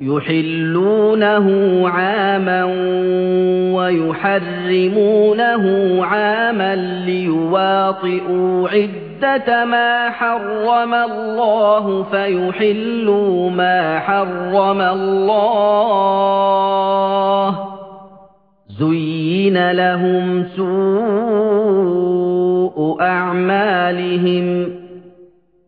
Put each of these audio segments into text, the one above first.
يُحِلُّونَهُ عَامًا وَيُحَرِّمُونَهُ عَامًا لِيُوَاطِئُوا عِدَّةَ مَا حَرَّمَ اللَّهُ فَيُحِلُّوا مَا حَرَّمَ اللَّهُ ۚ. زُيِّنَ لَهُمْ سُوءُ أَعْمَالِهِمْ.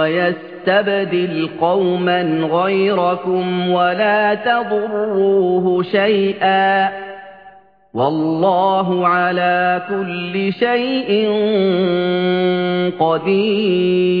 وَيَسْتَبْدِلْ قَوْمًا غَيْرَكُمْ وَلَا تَضُرُّوهُ شَيْئًا ۗ وَاللَّهُ عَلَىٰ كُلِّ شَيْءٍ قَدِيرٌ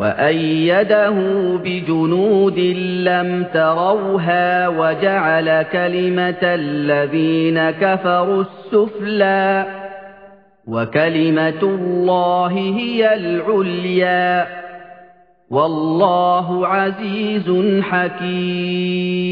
وَأَيَّدَهُ بِجُنُودٍ لَّمْ تَرَوْهَا وَجَعَلَ كَلِمَةَ الَّذِينَ كَفَرُوا السُّفْلَىٰ ۗ وَكَلِمَةُ اللَّهِ هِيَ الْعُلْيَا ۗ وَاللَّهُ عَزِيزٌ حَكِيمٌ